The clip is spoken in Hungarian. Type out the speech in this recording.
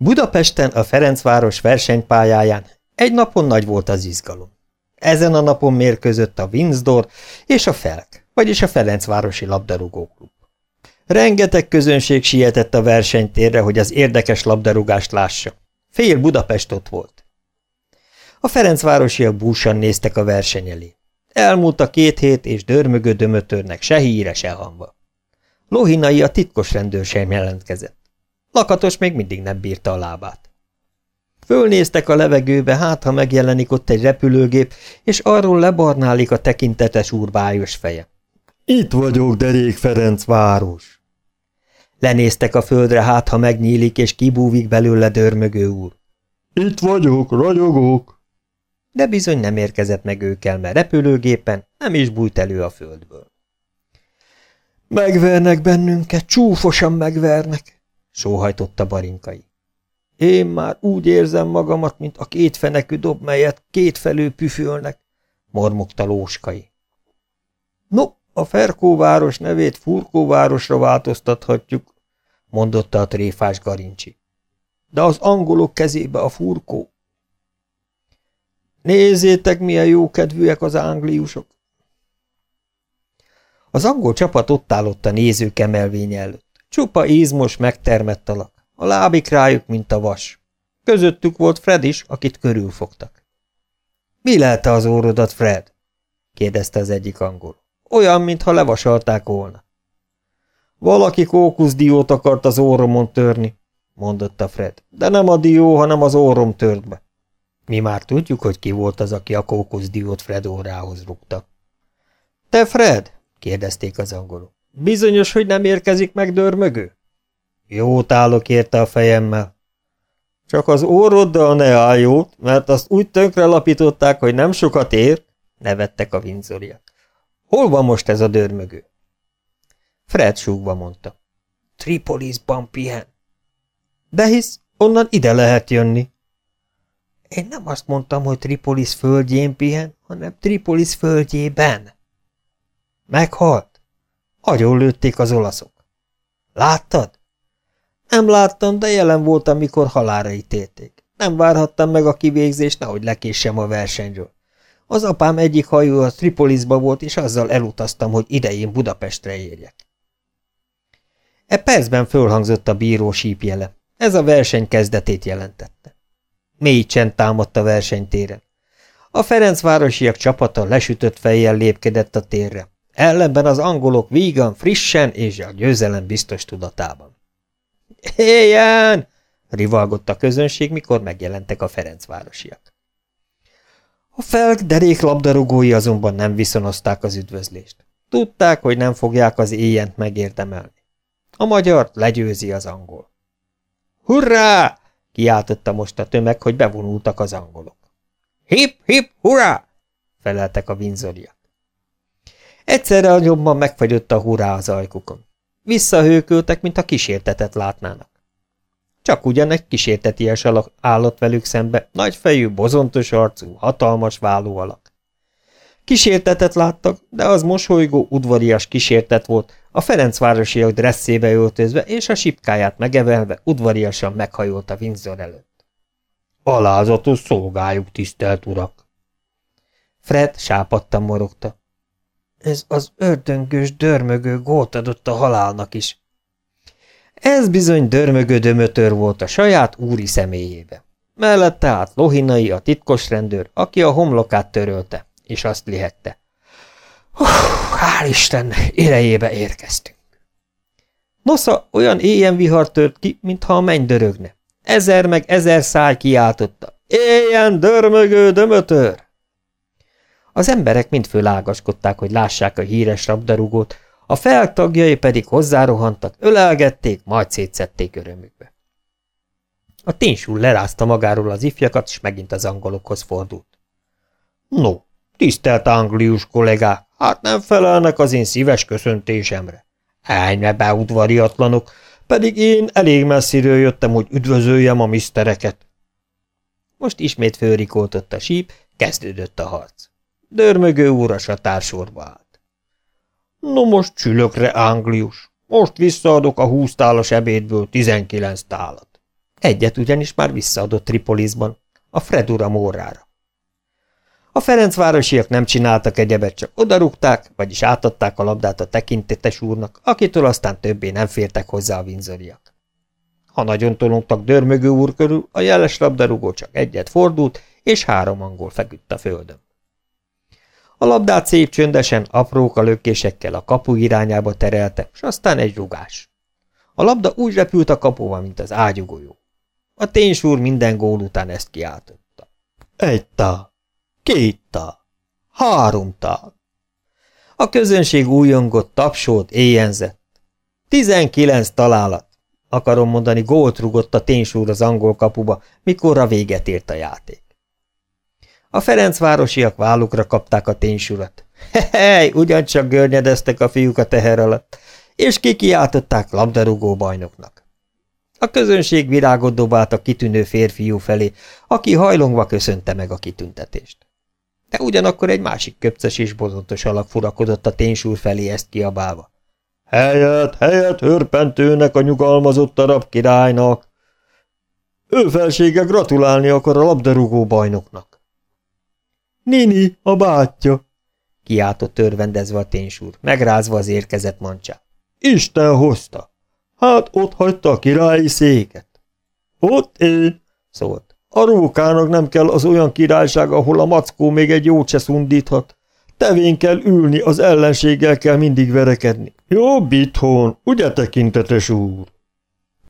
Budapesten a Ferencváros versenypályáján egy napon nagy volt az izgalom. Ezen a napon mérkőzött a Windsor és a Felk, vagyis a Ferencvárosi labdarúgóklub. Rengeteg közönség sietett a versenytérre, hogy az érdekes labdarúgást lássa. Fél Budapest ott volt. A Ferencvárosiak búsan néztek a verseny elé. Elmúlt a két hét, és dörmögő dömötörnek se híre, se hamba. Lohinai a titkos rendőr sem jelentkezett. Lakatos még mindig nem bírta a lábát. Fölnéztek a levegőbe, hát ha megjelenik ott egy repülőgép, és arról lebarnálik a tekintetes úr bájos feje. Itt vagyok, Derék Ferenc város. Lenéztek a földre, hát ha megnyílik, és kibúvik belőle dörmögő úr. Itt vagyok, ragyogok. De bizony nem érkezett meg őkkel, mert repülőgépen nem is bújt elő a földből. Megvernek bennünket, csúfosan megvernek, sóhajtotta barinkai. Én már úgy érzem magamat, mint a kétfenekű dob, melyet kétfelő püfölnek, mormogta lóskai. No, a Ferkóváros nevét Furkóvárosra változtathatjuk, mondotta a tréfás Garincsi. De az angolok kezébe a furkó. Nézzétek, milyen jókedvűek az angliusok. Az angol csapat ott állott a nézők emelvény előtt. Csupa izmos, megtermett alak. A lábik rájuk, mint a vas. Közöttük volt Fred is, akit körülfogtak. – Mi lelte az órodat, Fred? – kérdezte az egyik angol. – Olyan, mintha levasalták volna. – Valaki kókuszdiót akart az óromon törni – mondotta Fred. – De nem a dió, hanem az órom tört be. Mi már tudjuk, hogy ki volt az, aki a kókuszdiót Fred órához rúgta. – Te, Fred? – kérdezték az angolok. – Bizonyos, hogy nem érkezik meg dörmögő? Jót állok érte a fejemmel. Csak az óroddal ne áll jót, mert azt úgy tönkre lapították, hogy nem sokat ér, nevettek a vinzoriak. Hol van most ez a dörmögő? Fred súgva mondta. Tripolisban pihen. De hisz, onnan ide lehet jönni. Én nem azt mondtam, hogy Tripolis földjén pihen, hanem Tripolis földjében. Meghalt. Agyon lőtték az olaszok. Láttad? Nem láttam, de jelen voltam, mikor halára ítélték. Nem várhattam meg a kivégzést, nehogy lekéssem a versenyről. Az apám egyik hajó a Tripolisba volt, és azzal elutaztam, hogy idején Budapestre érjek. E percben fölhangzott a bíró sípjele. Ez a verseny kezdetét jelentette. Mély csend támadt a versenytéren. A Ferencvárosiak csapata lesütött fejjel lépkedett a térre. Ellenben az angolok vígan, frissen és a győzelem biztos tudatában. Éljen! rivalgott a közönség, mikor megjelentek a Ferencvárosiak. A felk derék labdarúgói azonban nem viszonozták az üdvözlést. Tudták, hogy nem fogják az éjjent megérdemelni. A magyar legyőzi az angol. Hurrá! kiáltotta most a tömeg, hogy bevonultak az angolok. Hip, hip, hurrá! feleltek a vinzoriak. Egyszerre a nyomban megfagyott a hurrá az ajkukon. Visszahőköltek, mint a kísértetet látnának. Csak ugyan egy kísérteties alak állott velük szembe, nagyfejű, bozontos arcú, hatalmas válló alak. Kísértetet láttak, de az mosolygó, udvarias kísértet volt, a Ferencvárosiak dresszébe öltözve és a sipkáját megevelve udvariasan meghajolt a Windsor előtt. Alázatos szolgájuk, tisztelt urak! Fred sápadtan morogta. Ez az ördöngös, dörmögő gót adott a halálnak is. Ez bizony dörmögő dömötör volt a saját úri személyébe. Mellette át Lohinai, a titkos rendőr, aki a homlokát törölte, és azt lihette. Hál' Isten, érejébe érkeztünk. Nosza olyan éjjen vihar tört ki, mintha a menny dörögne. Ezer meg ezer száj kiáltotta. Éljen, dörmögő dömötör! Az emberek mind fölágaskodták, hogy lássák a híres rabdarúgót, a feltagjai pedig hozzárohantak, ölelgették, majd szétszették örömükbe. A ténysúl lerázta magáról az ifjakat, és megint az angolokhoz fordult. No, tisztelt anglius kollégák, hát nem felelnek az én szíves köszöntésemre. Ejne beudvariatlanok, pedig én elég messziről jöttem, hogy üdvözöljem a misztereket. Most ismét fölrikoltott a síp, kezdődött a harc. Dörmögő úr a satársorba állt. No most csülökre, Anglius. Most visszaadok a húsz tálas ebédből tizenkilenc tálat. Egyet ugyanis már visszaadott Tripolisban, a Fredura morrára. A Ferencvárosiak nem csináltak egyebet, csak odarúgták, vagyis átadták a labdát a tekintetes úrnak, akitől aztán többé nem fértek hozzá a vinzoriak. Ha nagyon tolongtak dörmögő úr körül, a jeles labdarúgó csak egyet fordult, és három angol feküdt a földön. A labdát szép csöndesen, apróka lökésekkel a kapu irányába terelte, és aztán egy rugás. A labda úgy repült a kapuba, mint az ágyugójó. A ténysúr minden gól után ezt kiáltotta. Egy tá, két tá, három tá. A közönség újongott, tapsolt, éjjenzett. Tizenkilenc találat. Akarom mondani, gólt rugott a ténysúr az angol kapuba, mikorra véget ért a játék. A Ferencvárosiak vállukra kapták a ténysurat. Hej, ugyancsak görnyedeztek a fiúk a teher alatt, és kikiáltották labdarúgó bajnoknak. A közönség virágot dobált a kitűnő férfiú felé, aki hajlongva köszönte meg a kitüntetést. De ugyanakkor egy másik köpces és bozontos alak furakodott a ténysúr felé ezt kiabálva. Helyet, helyet hörpentőnek a nyugalmazott arab királynak! Ő felsége gratulálni akar a labdarúgó bajnoknak. Nini, a bátyja! kiáltott törvendezve a ténysúr, megrázva az érkezett mancsát. Isten hozta! Hát ott hagyta a királyi széket. Ott én, szólt. A rókának nem kell az olyan királyság, ahol a mackó még egy jót se szundíthat. Tevén kell ülni, az ellenséggel kell mindig verekedni. Jobb itthon, ugye tekintetes úr?